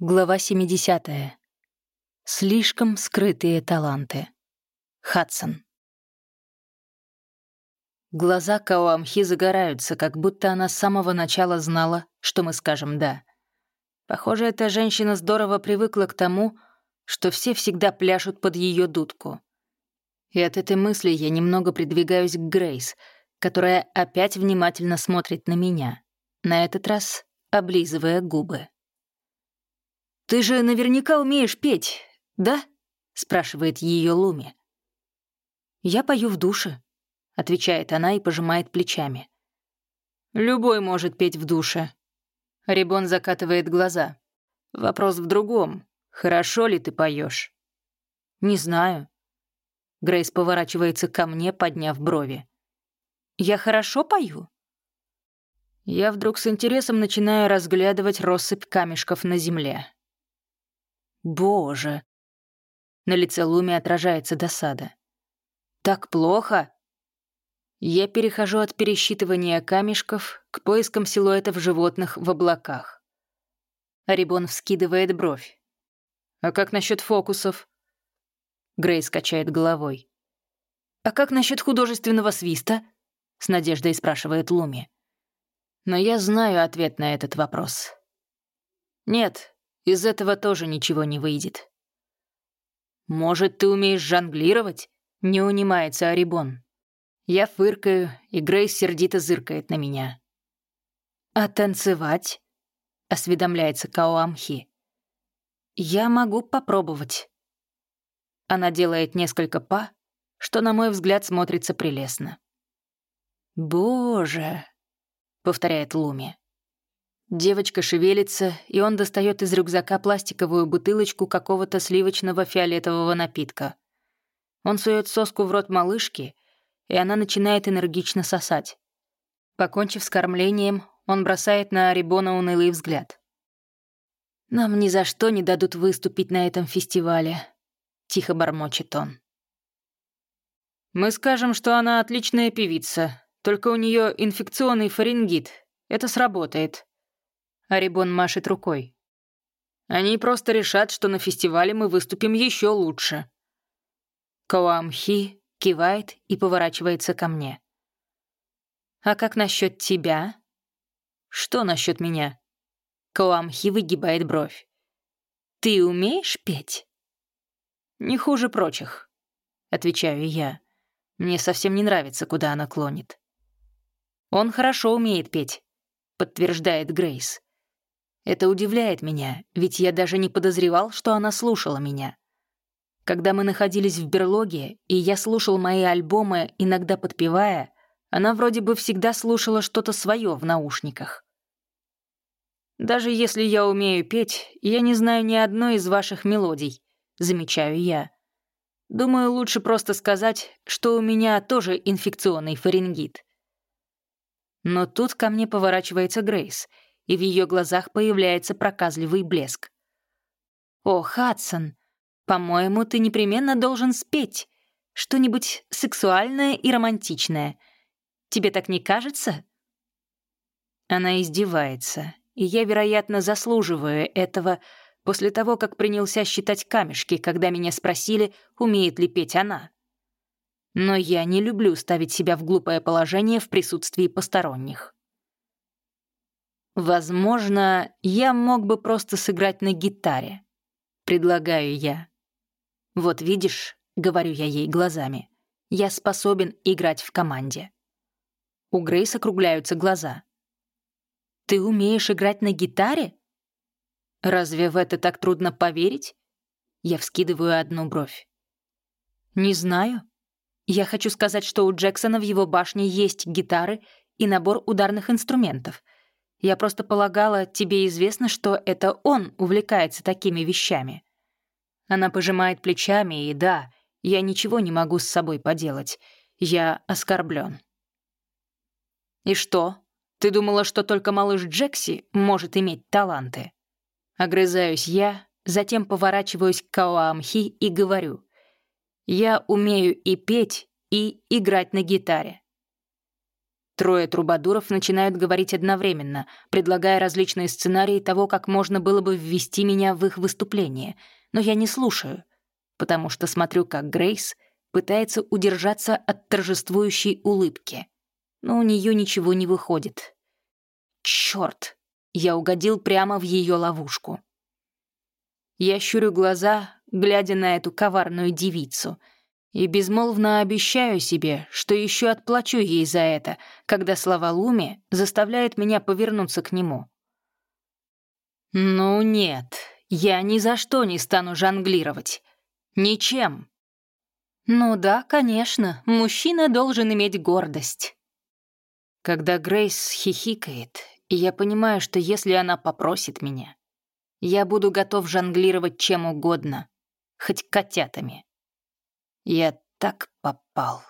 Глава 70. Слишком скрытые таланты. Хадсон. Глаза Каоамхи загораются, как будто она с самого начала знала, что мы скажем «да». Похоже, эта женщина здорово привыкла к тому, что все всегда пляшут под ее дудку. И от этой мысли я немного придвигаюсь к Грейс, которая опять внимательно смотрит на меня, на этот раз облизывая губы. «Ты же наверняка умеешь петь, да?» — спрашивает ее Луми. «Я пою в душе», — отвечает она и пожимает плечами. «Любой может петь в душе». Рибон закатывает глаза. «Вопрос в другом. Хорошо ли ты поешь? «Не знаю». Грейс поворачивается ко мне, подняв брови. «Я хорошо пою?» Я вдруг с интересом начинаю разглядывать россыпь камешков на земле. Боже. На лице Луми отражается досада. Так плохо? Я перехожу от пересчитывания камешков к поискам силуэтов животных в облаках. Арибон вскидывает бровь. «А как насчет фокусов?» Грейс качает головой. «А как насчет художественного свиста?» С надеждой спрашивает Луми. Но я знаю ответ на этот вопрос. Нет, из этого тоже ничего не выйдет. «Может, ты умеешь жонглировать?» — не унимается Арибон. Я фыркаю, и Грейс сердито зыркает на меня. «А танцевать?» — осведомляется Каоамхи. «Я могу попробовать». Она делает несколько па, что, на мой взгляд, смотрится прелестно. «Боже!» — повторяет Луми. Девочка шевелится, и он достает из рюкзака пластиковую бутылочку какого-то сливочного фиолетового напитка. Он сует соску в рот малышки, и она начинает энергично сосать. Покончив с кормлением, он бросает на Арибона унылый взгляд. «Нам ни за что не дадут выступить на этом фестивале», — тихо бормочет он. «Мы скажем, что она отличная певица, только у нее инфекционный фарингит. Это сработает», Арибон машет рукой. Они просто решат, что на фестивале мы выступим еще лучше. Коамхи кивает и поворачивается ко мне. «А как насчет тебя?» «Что насчет меня?» Коамхи выгибает бровь. «Ты умеешь петь?» «Не хуже прочих», — отвечаю я. Мне совсем не нравится, куда она клонит. «Он хорошо умеет петь», — подтверждает Грейс. Это удивляет меня, ведь я даже не подозревал, что она слушала меня. Когда мы находились в берлоге, и я слушал мои альбомы, иногда подпевая, она вроде бы всегда слушала что-то свое в наушниках. «Даже если я умею петь, я не знаю ни одной из ваших мелодий», — замечаю я. Думаю, лучше просто сказать, что у меня тоже инфекционный фарингит. Но тут ко мне поворачивается Грейс — и в ее глазах появляется проказливый блеск. «О, Хадсон, по-моему, ты непременно должен спеть что-нибудь сексуальное и романтичное. Тебе так не кажется?» Она издевается, и я, вероятно, заслуживаю этого после того, как принялся считать камешки, когда меня спросили, умеет ли петь она. Но я не люблю ставить себя в глупое положение в присутствии посторонних. Возможно, я мог бы просто сыграть на гитаре. Предлагаю я. Вот видишь, говорю я ей глазами, я способен играть в команде. У Грейс округляются глаза. Ты умеешь играть на гитаре? Разве в это так трудно поверить? Я вскидываю одну бровь. Не знаю. Я хочу сказать, что у Джексона в его башне есть гитары и набор ударных инструментов — я просто полагала, тебе известно, что это он увлекается такими вещами». Она пожимает плечами, и да, я ничего не могу с собой поделать. Я оскорблен. «И что? Ты думала, что только малыш Джекси может иметь таланты?» Огрызаюсь я, затем поворачиваюсь к Каоамхи и говорю. «Я умею и петь, и играть на гитаре». Трое трубадуров начинают говорить одновременно, предлагая различные сценарии того, как можно было бы ввести меня в их выступление. Но я не слушаю, потому что смотрю, как Грейс пытается удержаться от торжествующей улыбки. Но у нее ничего не выходит. Черт! Я угодил прямо в ее ловушку. Я щурю глаза, глядя на эту коварную девицу — и безмолвно обещаю себе, что еще отплачу ей за это, когда слова Луми заставляют меня повернуться к нему. «Ну нет, я ни за что не стану жонглировать. Ничем». «Ну да, конечно, мужчина должен иметь гордость». Когда Грейс хихикает, я понимаю, что если она попросит меня, я буду готов жонглировать чем угодно, хоть котятами. Я так попал.